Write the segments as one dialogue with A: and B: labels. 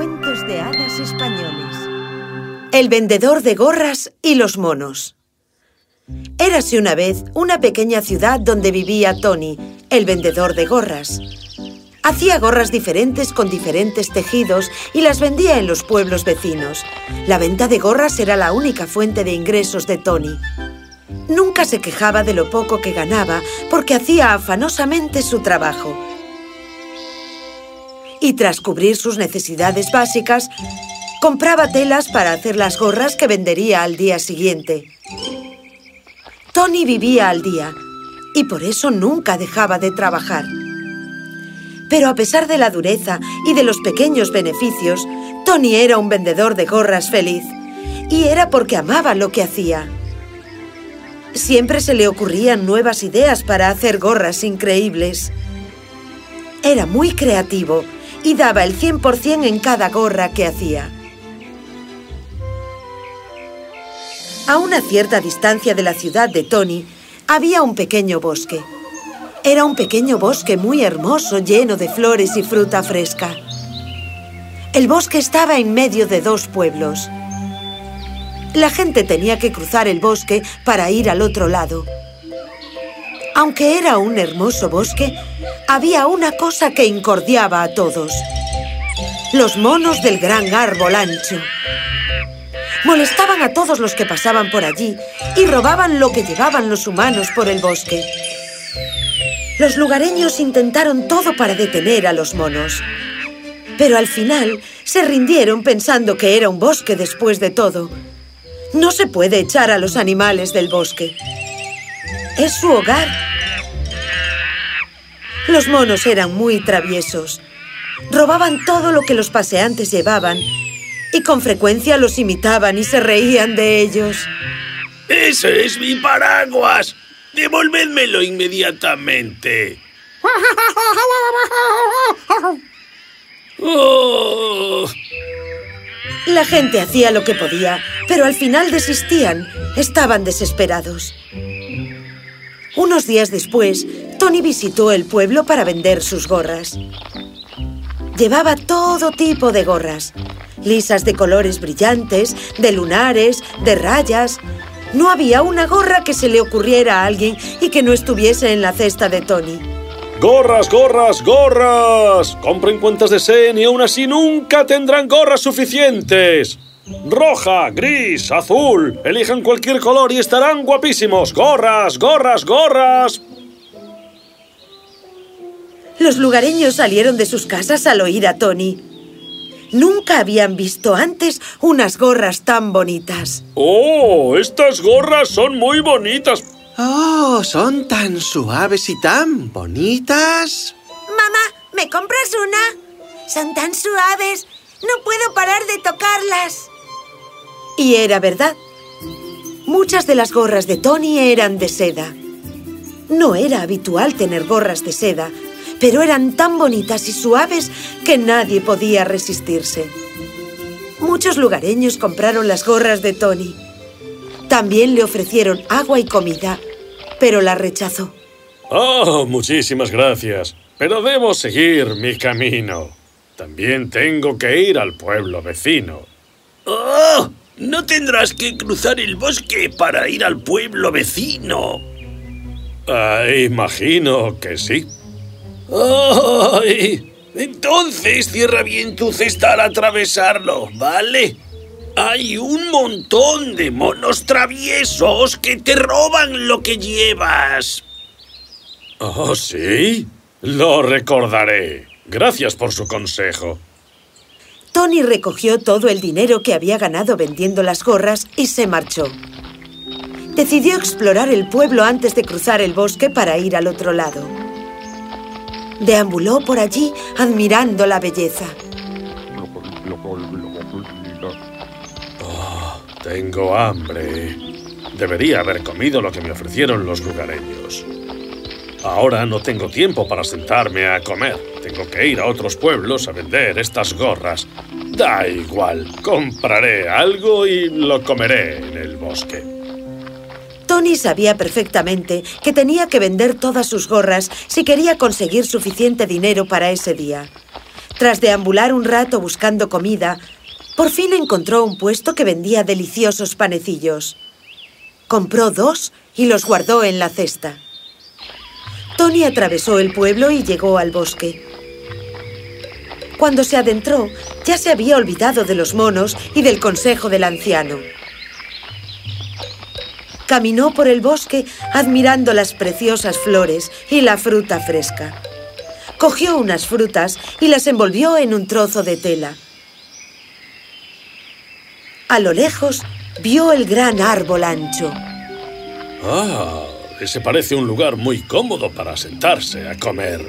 A: Cuentos de hadas españoles El vendedor de gorras y los monos Érase una vez una pequeña ciudad donde vivía Tony, el vendedor de gorras. Hacía gorras diferentes con diferentes tejidos y las vendía en los pueblos vecinos. La venta de gorras era la única fuente de ingresos de Tony. Nunca se quejaba de lo poco que ganaba porque hacía afanosamente su trabajo. Y tras cubrir sus necesidades básicas, compraba telas para hacer las gorras que vendería al día siguiente. Tony vivía al día y por eso nunca dejaba de trabajar. Pero a pesar de la dureza y de los pequeños beneficios, Tony era un vendedor de gorras feliz. Y era porque amaba lo que hacía. Siempre se le ocurrían nuevas ideas para hacer gorras increíbles. Era muy creativo y daba el 100% en cada gorra que hacía. A una cierta distancia de la ciudad de Tony había un pequeño bosque. Era un pequeño bosque muy hermoso, lleno de flores y fruta fresca. El bosque estaba en medio de dos pueblos. La gente tenía que cruzar el bosque para ir al otro lado. Aunque era un hermoso bosque, había una cosa que incordiaba a todos. Los monos del gran árbol ancho. Molestaban a todos los que pasaban por allí y robaban lo que llevaban los humanos por el bosque. Los lugareños intentaron todo para detener a los monos. Pero al final se rindieron pensando que era un bosque después de todo. No se puede echar a los animales del bosque. Es su hogar. Los monos eran muy traviesos. Robaban todo lo que los paseantes llevaban y con frecuencia los imitaban y se reían de ellos.
B: ¡Ese es mi paraguas! ¡Devolvédmelo inmediatamente!
A: ¡Oh! La gente hacía lo que podía, pero al final desistían. Estaban desesperados. Unos días después, Tony visitó el pueblo para vender sus gorras. Llevaba todo tipo de gorras, lisas de colores brillantes, de lunares, de rayas. No había una gorra que se le ocurriera a alguien y que no estuviese en la cesta de Tony.
C: ¡Gorras, gorras, gorras! Compren cuentas de Sen y aún así nunca tendrán gorras suficientes. Roja, gris, azul. Elijan cualquier color y estarán guapísimos. ¡Gorras, gorras, gorras!
A: Los lugareños salieron de sus casas al oír a Tony. Nunca habían visto antes unas gorras tan bonitas.
C: ¡Oh! Estas gorras son muy bonitas.
D: ¡Oh! Son tan suaves y tan bonitas.
E: Mamá, ¿me compras una? Son tan suaves. No puedo parar de tocarlas.
A: Y era verdad. Muchas de las gorras de Tony eran de seda. No era habitual tener gorras de seda, pero eran tan bonitas y suaves que nadie podía resistirse. Muchos lugareños compraron las gorras de Tony. También le ofrecieron agua y comida, pero la rechazó.
C: Oh, muchísimas gracias, pero debo seguir mi camino. También tengo que ir al pueblo vecino.
B: ¡Oh! No tendrás que cruzar el bosque para ir al pueblo vecino.
C: Ah, imagino que sí.
B: ¡Ay! Entonces cierra bien tu cesta al atravesarlo, ¿vale? Hay un montón de monos traviesos que te roban lo que llevas.
C: ¿Oh, sí? Lo recordaré. Gracias por su consejo.
A: Tony recogió todo el dinero que había ganado vendiendo las gorras y se marchó. Decidió explorar el pueblo antes de cruzar el bosque para ir al otro lado. Deambuló por allí admirando la belleza.
C: Oh, tengo hambre. Debería haber comido lo que me ofrecieron los lugareños. Ahora no tengo tiempo para sentarme a comer. Tengo que ir a otros pueblos a vender estas gorras. Da igual, compraré algo y lo comeré en el bosque.
A: Tony sabía perfectamente que tenía que vender todas sus gorras si quería conseguir suficiente dinero para ese día. Tras deambular un rato buscando comida, por fin encontró un puesto que vendía deliciosos panecillos. Compró dos y los guardó en la cesta. Tony atravesó el pueblo y llegó al bosque. Cuando se adentró, ya se había olvidado de los monos y del consejo del anciano. Caminó por el bosque admirando las preciosas flores y la fruta fresca. Cogió unas frutas y las envolvió en un trozo de tela. A lo lejos vio el gran árbol ancho.
C: Ah, ese parece un lugar muy cómodo para sentarse a comer.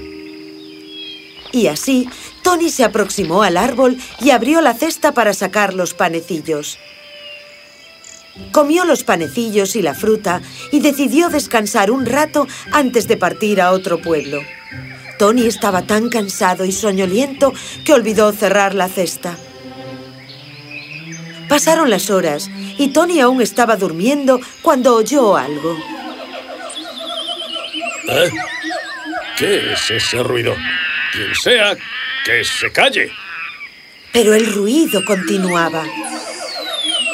A: Y así, Tony se aproximó al árbol y abrió la cesta para sacar los panecillos. Comió los panecillos y la fruta y decidió descansar un rato antes de partir a otro pueblo. Tony estaba tan cansado y soñoliento que olvidó cerrar la cesta. Pasaron las horas y Tony aún estaba durmiendo cuando oyó algo.
C: ¿Eh? ¿Qué es ese ruido? Quien sea, que se calle.
A: Pero el ruido continuaba.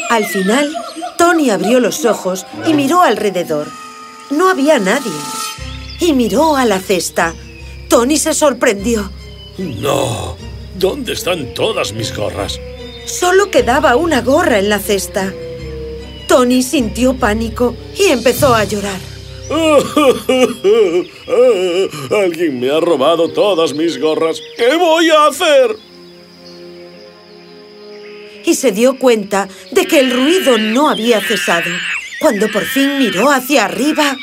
A: Al final, Tony abrió los ojos y miró alrededor. No había nadie. Y miró a la cesta. Tony se sorprendió.
C: No. ¿Dónde están todas mis gorras?
A: Solo quedaba una gorra en la cesta. Tony sintió pánico y empezó a llorar.
C: Alguien me ha robado todas mis gorras. ¿Qué voy a hacer?
A: Y se dio cuenta de que el ruido no había cesado. Cuando por fin miró hacia arriba...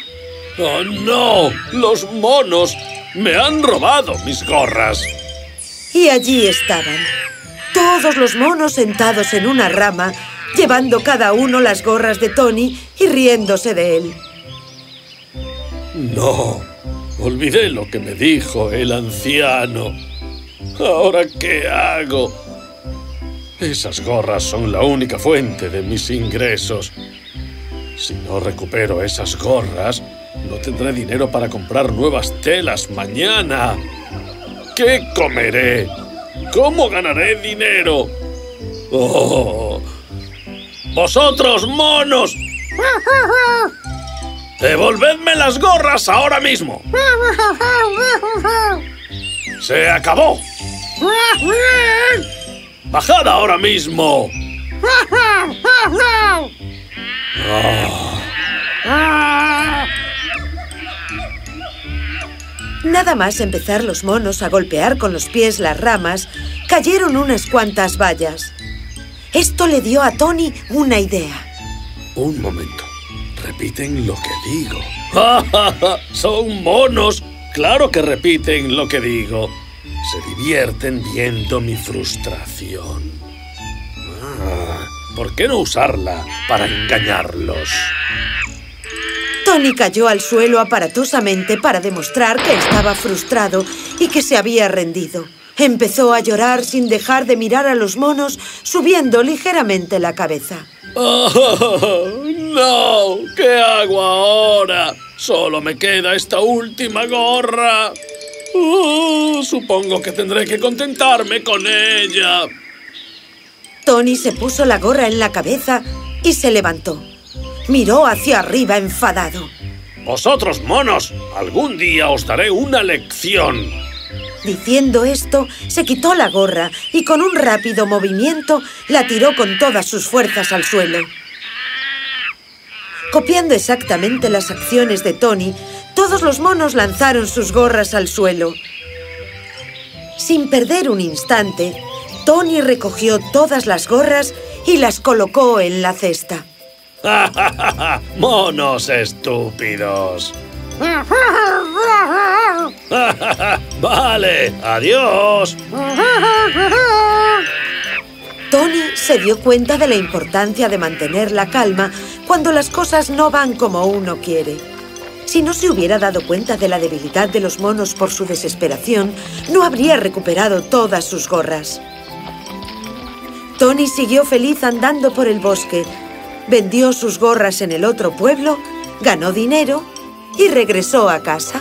C: ¡Oh, no! ¡Los monos! ¡Me han robado mis gorras!
A: Y allí estaban. Todos los monos sentados en una rama, llevando cada uno las gorras de Tony y riéndose de él.
C: No, olvidé lo que me dijo el anciano. ¿Ahora qué hago? Esas gorras son la única fuente de mis ingresos. Si no recupero esas gorras, no tendré dinero para comprar nuevas telas mañana. ¿Qué comeré? ¿Cómo ganaré dinero? ¡Oh! ¡Vosotros, monos! ¡Devolvedme las gorras ahora mismo! ¡Se acabó! ¡Bajad ahora mismo!
A: Nada más empezar los monos a golpear con los pies las ramas, cayeron unas cuantas vallas. Esto le dio a Tony una idea.
C: Un momento. Repiten lo que digo. ¡Son monos! Claro que repiten lo que digo. Se divierten viendo mi frustración. Ah, ¿Por qué no usarla para engañarlos?
A: Tony cayó al suelo aparatosamente para demostrar que estaba frustrado y que se había rendido. Empezó a llorar sin dejar de mirar a los monos, subiendo ligeramente la cabeza.
C: ¡No! ¿Qué hago ahora? Solo me queda esta última gorra. Oh, supongo que tendré que contentarme con ella.
A: Tony se puso la gorra en la cabeza y se levantó. Miró hacia arriba enfadado.
C: Vosotros, monos, algún día os daré una lección.
A: Diciendo esto, se quitó la gorra y con un rápido movimiento la tiró con todas sus fuerzas al suelo. Copiando exactamente las acciones de Tony, todos los monos lanzaron sus gorras al suelo. Sin perder un instante, Tony recogió todas las gorras y las colocó en la cesta.
C: ¡Monos estúpidos! vale, adiós.
A: Tony se dio cuenta de la importancia de mantener la calma cuando las cosas no van como uno quiere. Si no se hubiera dado cuenta de la debilidad de los monos por su desesperación, no habría recuperado todas sus gorras. Tony siguió feliz andando por el bosque, vendió sus gorras en el otro pueblo, ganó dinero y regresó a casa.